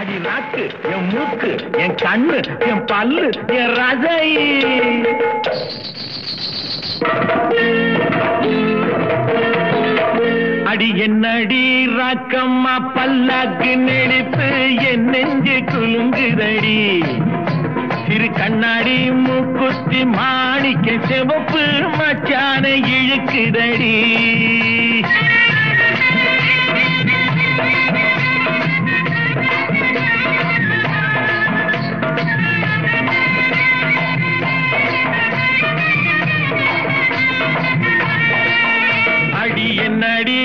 அடி நாக்கு என் மூக்கு என் கண்ணு என் பல்லு என் ரசை. அடி என்னடி ராக்கம்மா பல்லாக்கு நெளிப்பு என் நெஞ்சு குலுங்குதடி. திரு கண்ணாடி மூக்குத்தி மாணிக்க செவப்பு மச்சான இழுக்குதடி.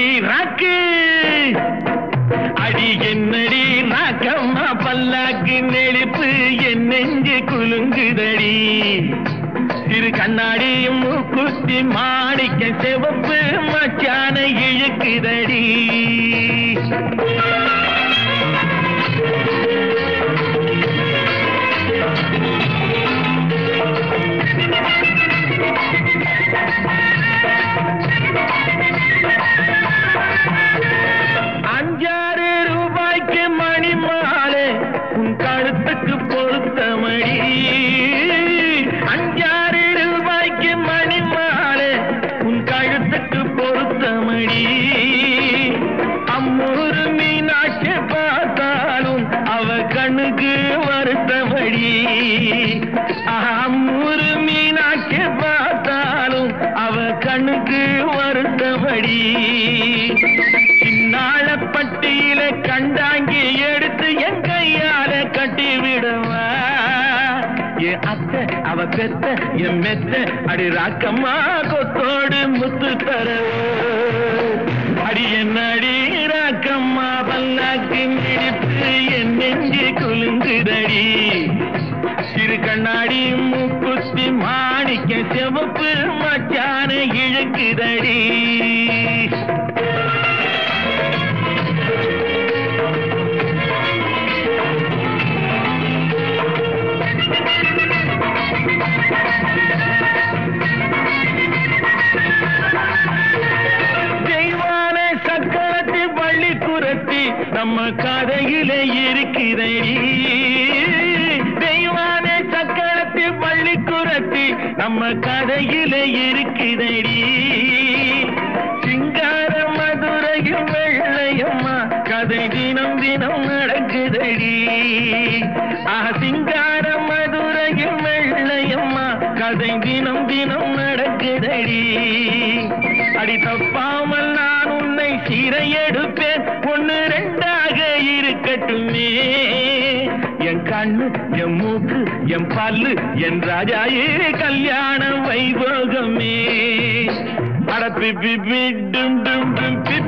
என்னடி ராக்கு. அடி என்னடி ராக்கம்மா பல்லாக்கு நெளிப்பு என் நெஞ்சு குலுங்குதடி. திரு கண்ணாடியும் மூக்குத்தி மாடிக்க செவப்பு மச்சான இழுக்குதடி. கண்டாங்கி எடுத்து என் கையால கட்டி விடுவா. என் அத்தை அவ பெத்த என் மெத்த அடி ராக்கம்மா கொத்தோடு முத்து தர அடி என் அடி ராக்கம்மா பல்லாக்கு இடிப்பு என் நெஞ்சு குலுங்குதடி. சிறு கண்ணாடி மூக்குத்தி மாணிக்க செவப்பு மச்சான இழுக்குதடி. நம்ம கதையிலே இருக்கிறே தெய்வானே சக்கரத்தி பள்ளி குரத்தி நம்ம கதையிலே இருக்கிறேடி சிங்கார மதுரையும் வெள்ளையம்மா கதை தினம் தினம் நடக்குதடி. ஆ சிங்கார மதுரையும் வெள்ளையம்மா கதை தினம் தினம் நடக்குதடி. அடி தப்பாமல் நான் உன்னை சீரை எடுப்பேன். ஒன்னு கேட்டுமே. என் கண்ணு என் மூக்கு என் பல்லு என் ராஜாயே கல்யாண வைபோகமே. அட பிப்பி டும் டும் டும் பிப்பி டும்